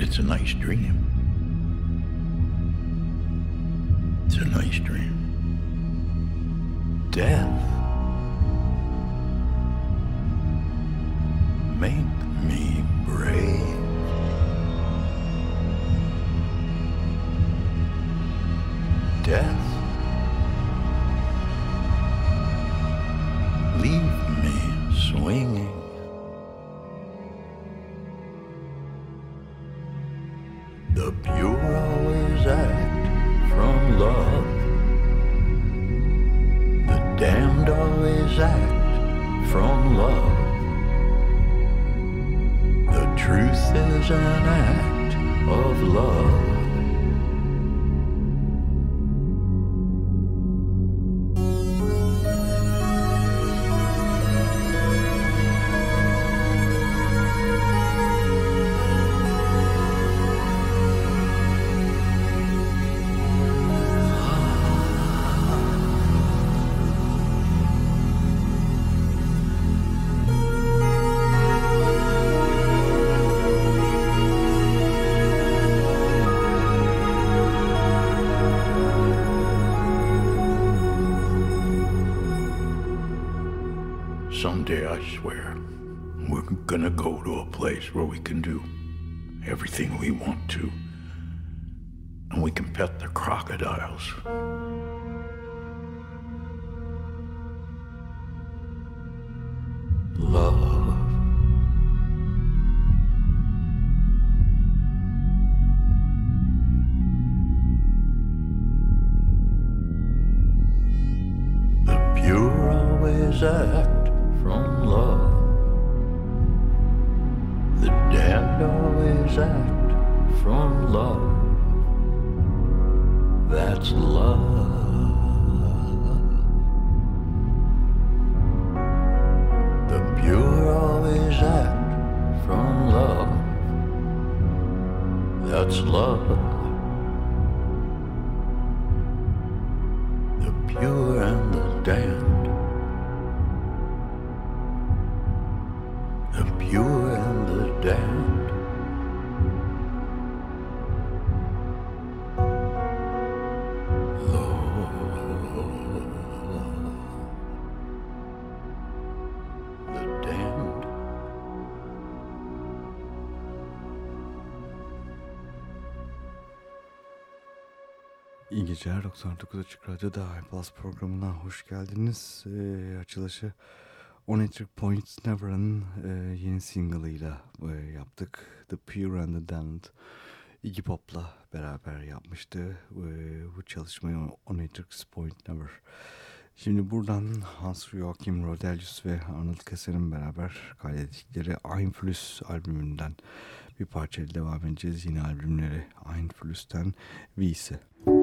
but it's a nice dream. It's a nice dream. Death make me brave. Death geceler. 99 Açık Radyo'da iPlus programına hoş geldiniz. E, açılışı On Electric Point Never'ın e, yeni single'ıyla e, yaptık. The Pure and the Damned Iggy Pop'la beraber yapmıştı e, bu çalışmayı On Electric Point Never. Şimdi buradan Hans Joachim Rodelius ve Arnold Kesser'in beraber kaydettikleri Einfluss albümünden bir parçayla devam edeceğiz. Yine albümleri Einfluss'ten Wiese. Müzik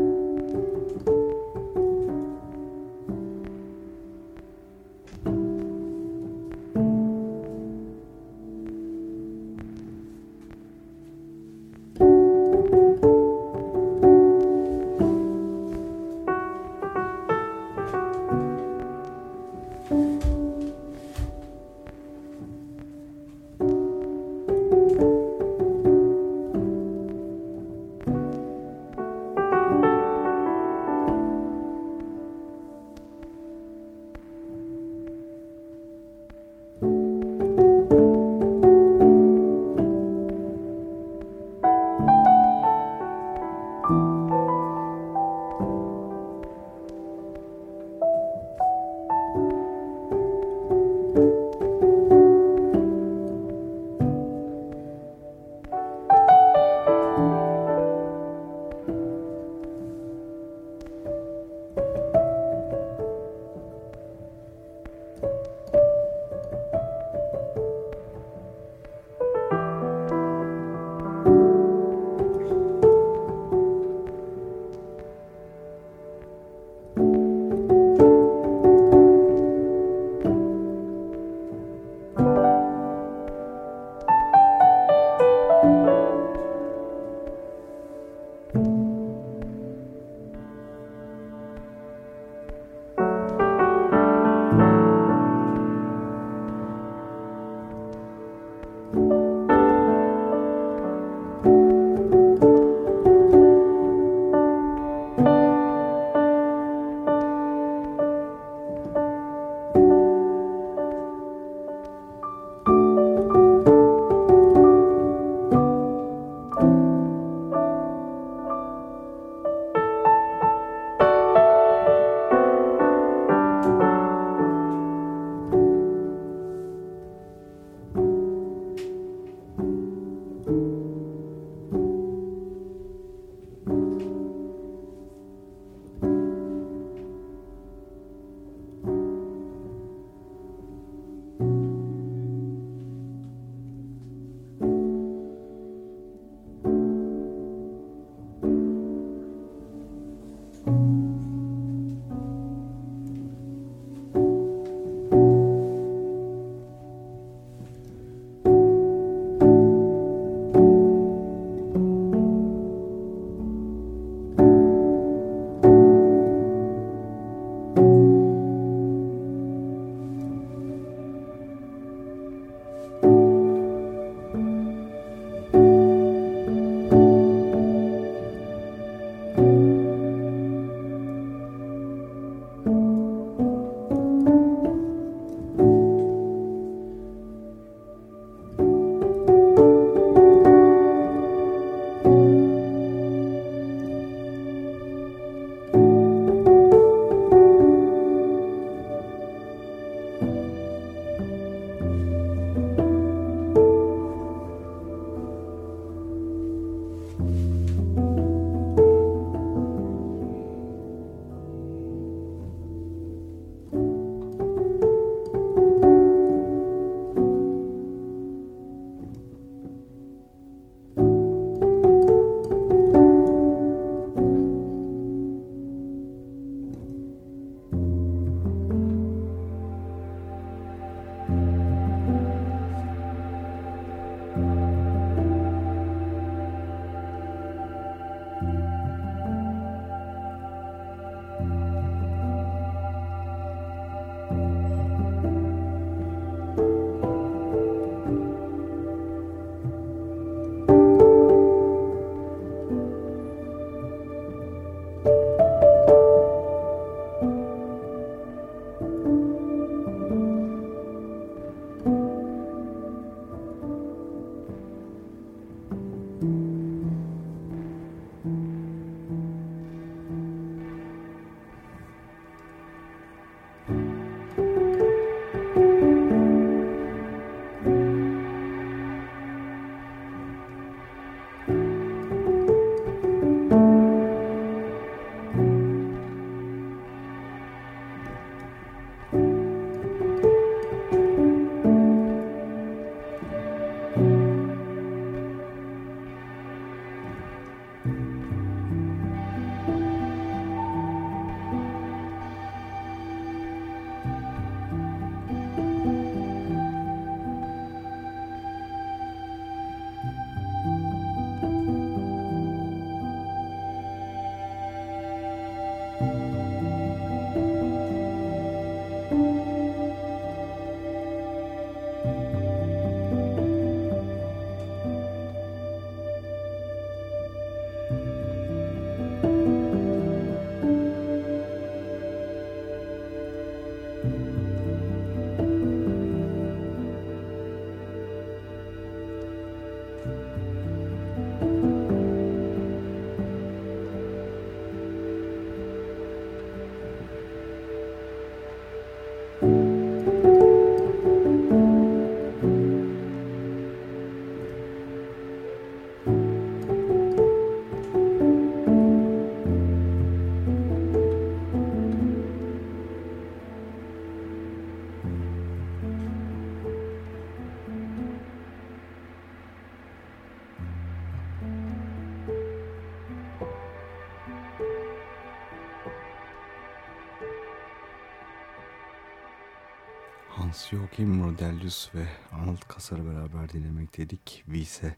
Joachim Rodelius ve Arnold Kasar'ı beraber dinlemekteydik. Vise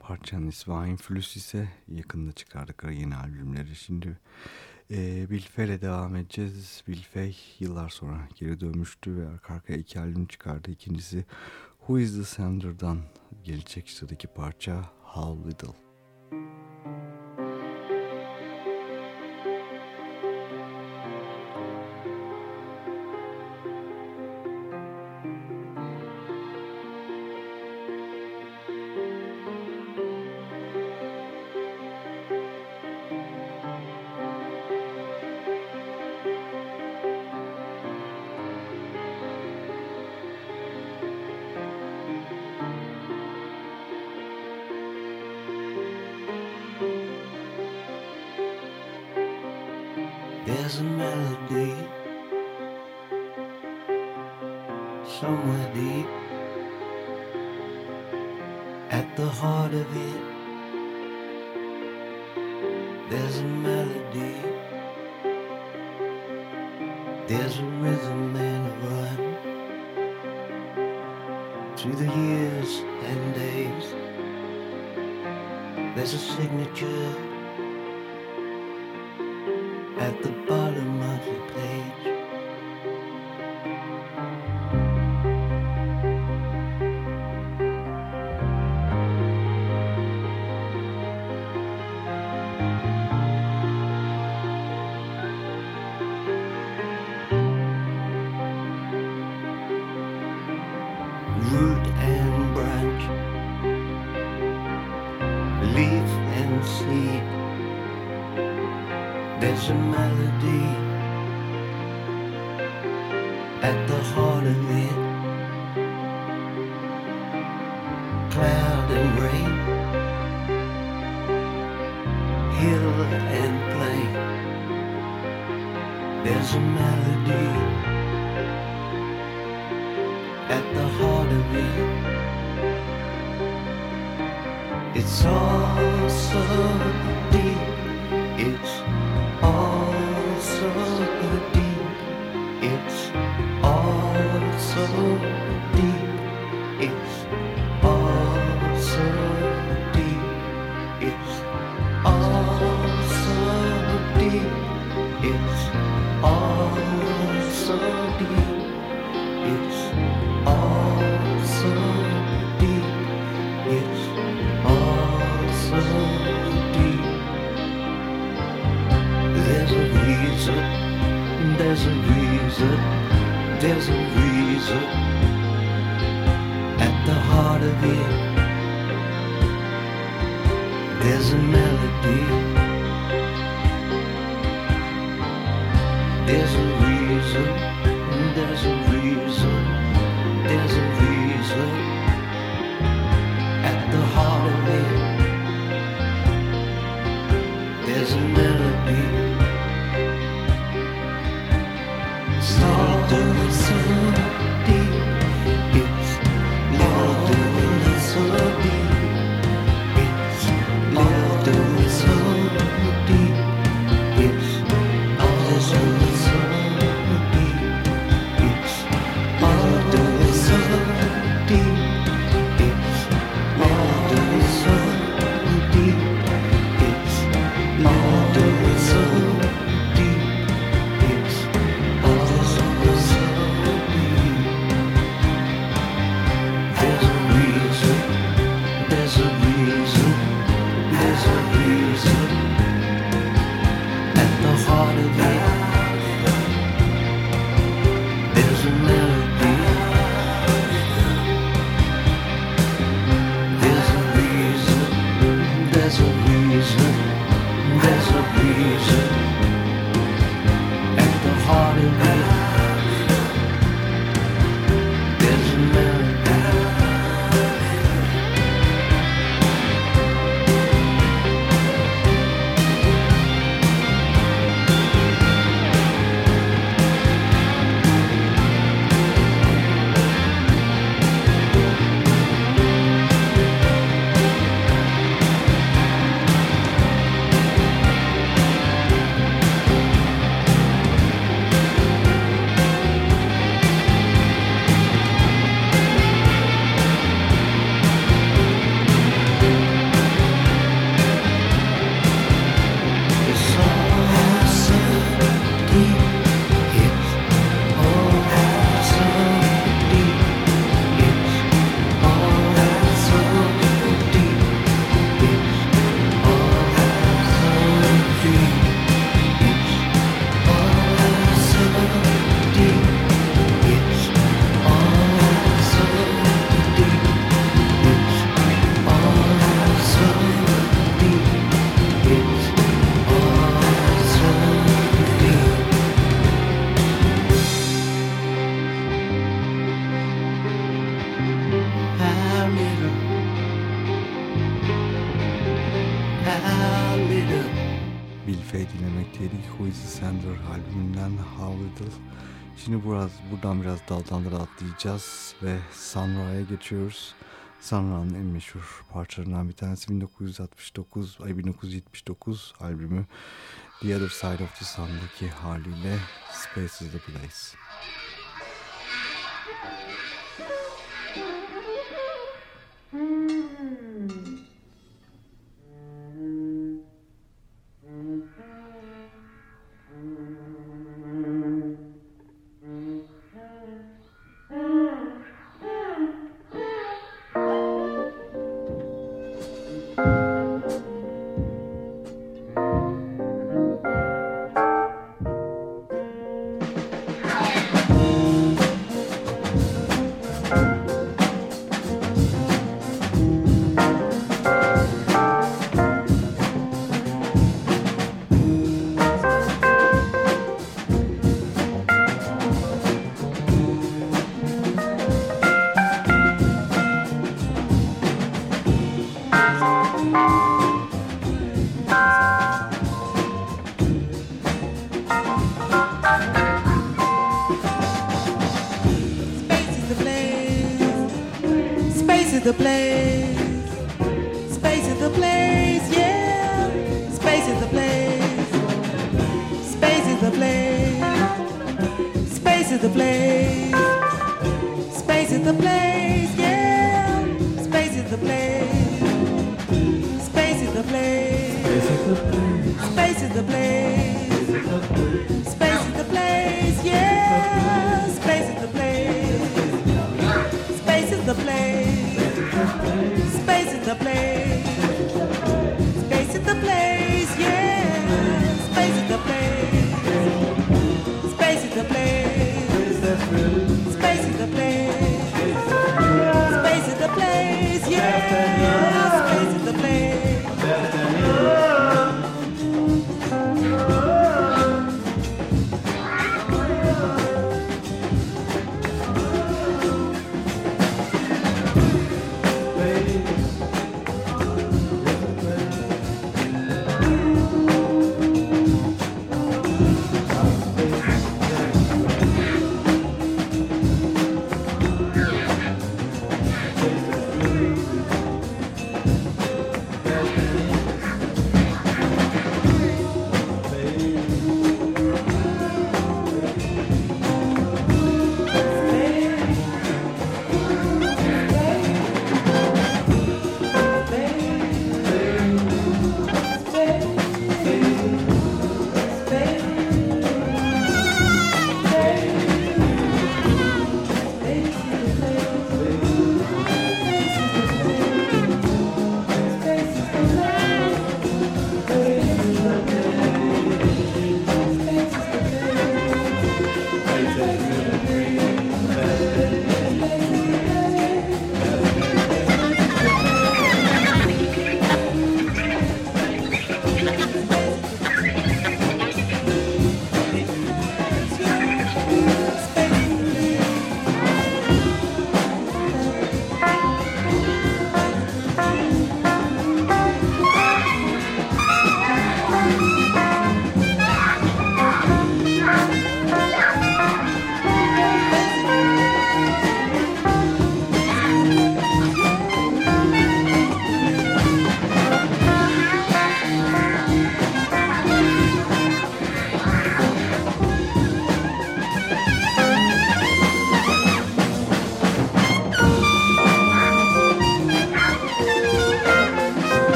parçanın ismi Einflüs ise yakında çıkardıkları yeni albümleri. Şimdi e, Bilfe'yle devam edeceğiz. Bilfey yıllar sonra geri dönmüştü ve arka arkaya iki albüm çıkardı. İkincisi Who is the Sender'dan gelecek sıradaki parça How Little. hill and plain. There's a melody at the heart of it. It's all so. deus um başlayacağız ve Sanra'ya geçiyoruz. Sanra'nın en meşhur parçalarından bir tanesi 1969 ay 1979 albümü The Other Side of the Sun'daki haliyle Space is the Place.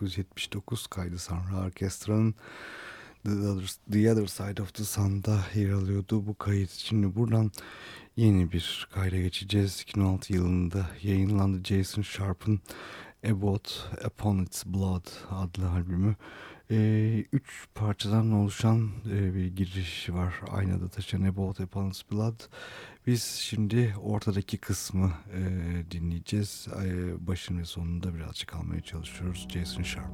1979 kaydı Sonra Orkestra'nın The Other, The Other Side of the Sun'da yer alıyordu bu kayıt. Şimdi buradan yeni bir kayda geçeceğiz. 2006 yılında yayınlandı Jason Sharp'ın About Upon Its Blood adlı albümü. Ee, üç parçadan oluşan e, bir giriş var. Aynada taşan About Upon Its Blood biz şimdi ortadaki kısmı e, dinleyeceğiz. E, başın ve sonunda birazcık almaya çalışıyoruz. Jason Sharp.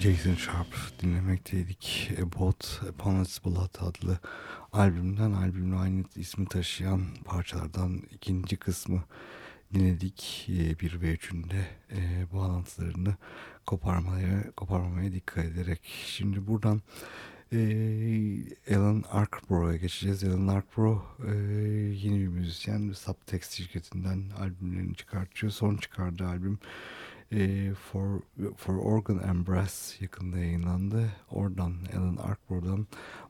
Jason Sharp dinlemekteydik. About Upon Its Blood adlı albümden albümle aynı ismi taşıyan parçalardan ikinci kısmı dinledik. E, bir ve üçünde e, bağlantılarını koparmaya, koparmamaya dikkat ederek. Şimdi buradan e, Alan Arkbro'ya geçeceğiz. Alan Arkbro e, yeni bir müzisyen. Subtext şirketinden albümlerini çıkartıyor. Son çıkardığı albüm e, For, For Organ and Brass yakında yayınlandı. Oradan Alan Arkbro'dan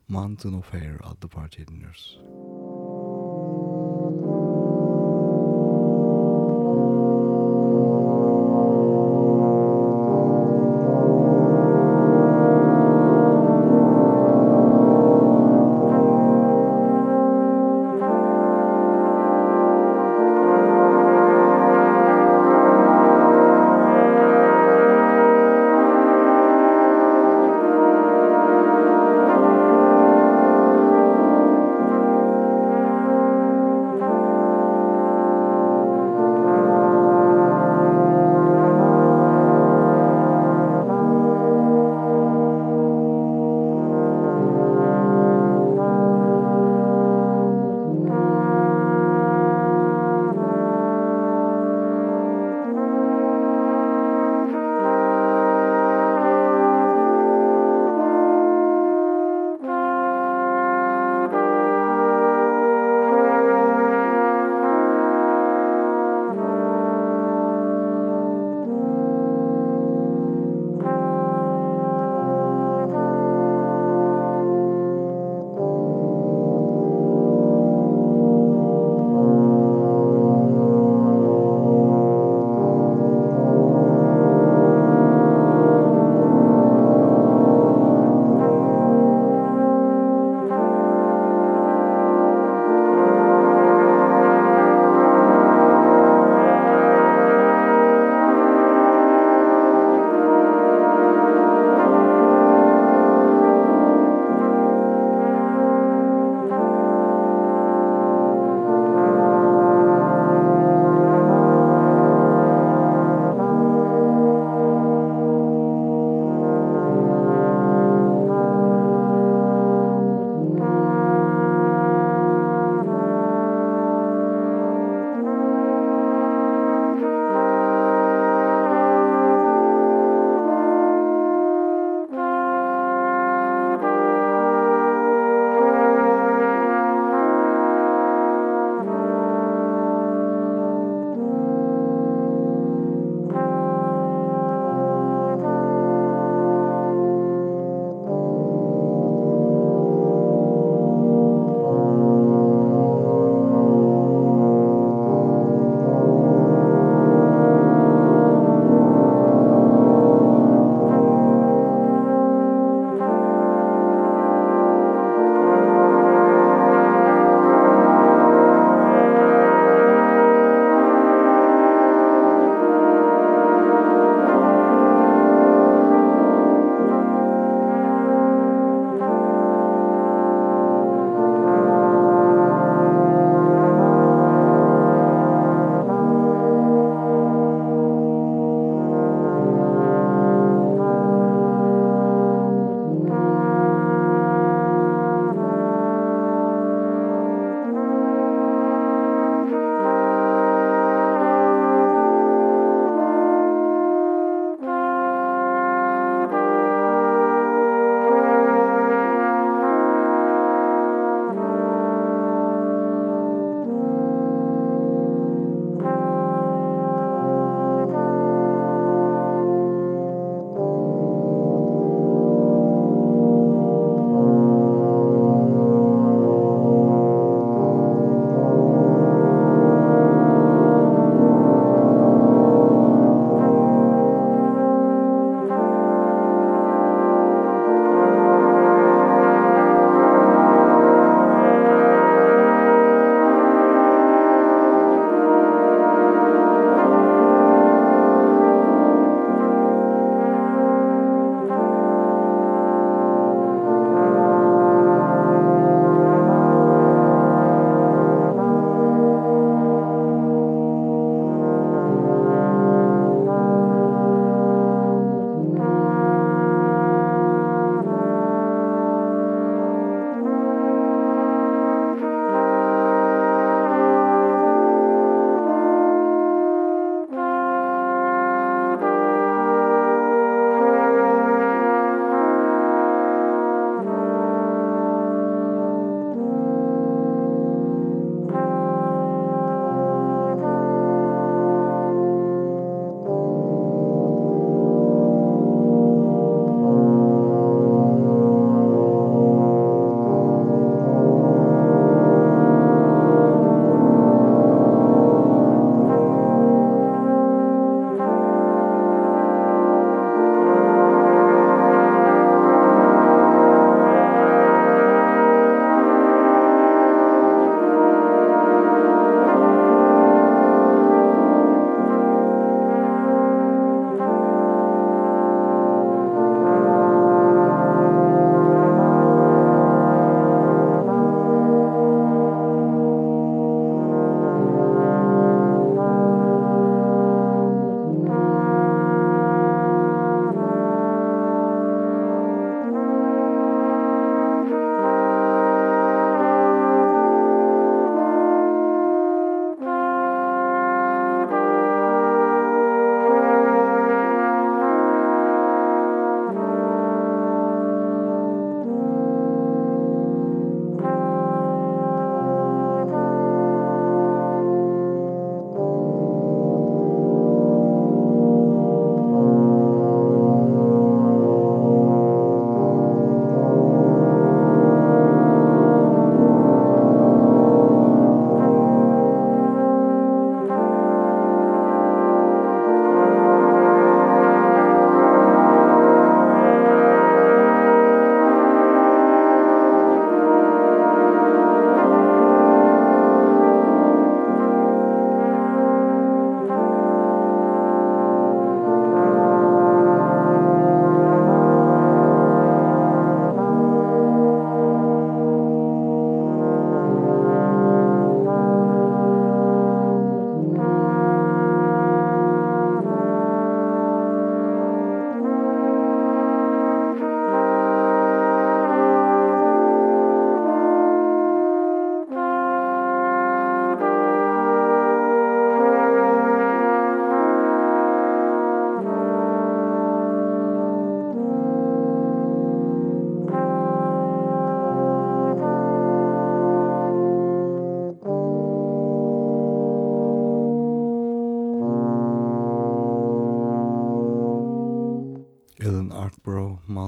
Mountain of Air adlı parçayı dinliyoruz. Heartbro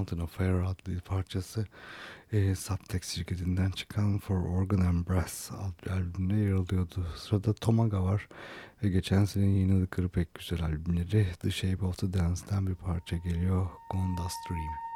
Mountain of Air adlı parçası e, Subtext şirketinden çıkan For Organ and Brass adlı albümde yer alıyordu. Sırada Tomaga var ve geçen sene yayınladıkları pek güzel albümleri The Shape of the Dance'den bir parça geliyor Gondas Dream.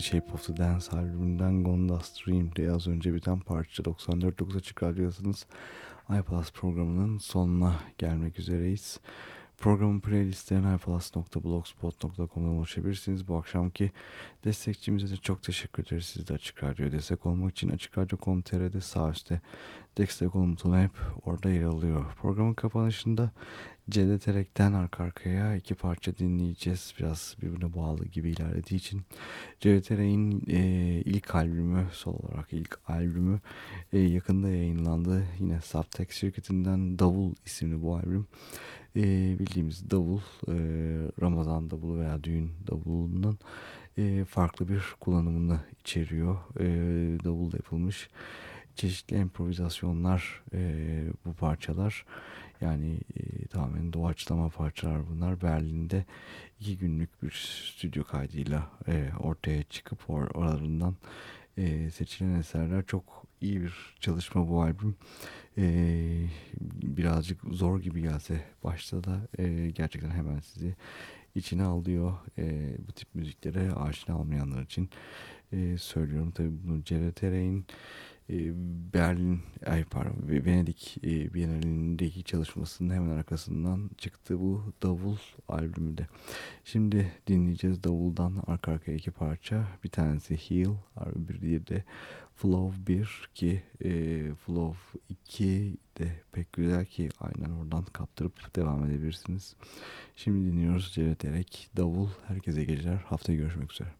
The Shape of the Dance albümünden Gonda Stream'de az önce biten parça 94.9 Açık Radyo'dasınız. iPlus programının sonuna gelmek üzereyiz. Programın playlistlerine iPlus.blogspot.com'dan ulaşabilirsiniz. Bu akşamki destekçimize de çok teşekkür ederiz. Siz de Açık Radyo'ya destek olmak için Açık Radyo.com.tr'de sağ üstte destek olun butonu hep orada yer alıyor. Programın kapanışında Cevdet Erek'ten arka arkaya iki parça dinleyeceğiz. Biraz birbirine bağlı gibi ilerlediği için. Cevdet Erek'in e, ilk albümü, sol olarak ilk albümü e, yakında yayınlandı. Yine Subtext şirketinden Davul isimli bu albüm. E, bildiğimiz davul, e, Ramazan davulu veya düğün davulundan e, farklı bir kullanımını içeriyor. E, davulda yapılmış çeşitli improvizasyonlar e, bu parçalar. Yani e, tamamen doğaçlama parçalar bunlar. Berlin'de iki günlük bir stüdyo kaydıyla e, ortaya çıkıp or oralarından e, seçilen eserler çok iyi bir çalışma bu albüm. E, birazcık zor gibi gelse başta da e, gerçekten hemen sizi içine alıyor. E, bu tip müziklere aşina olmayanlar için e, söylüyorum. Tabii bunu Cevdet Eray'in ee, Berlin, ay pardon Venedik e, Bienalindeki çalışmasının hemen arkasından çıktı bu Davul albümü de. Şimdi dinleyeceğiz Davul'dan arka arkaya iki parça. Bir tanesi Heal, bir diğeri de Flow 1 ki e, Flow 2 de pek güzel ki aynen oradan kaptırıp devam edebilirsiniz. Şimdi dinliyoruz Cevdet Erek, Davul. Herkese geceler. Haftaya görüşmek üzere.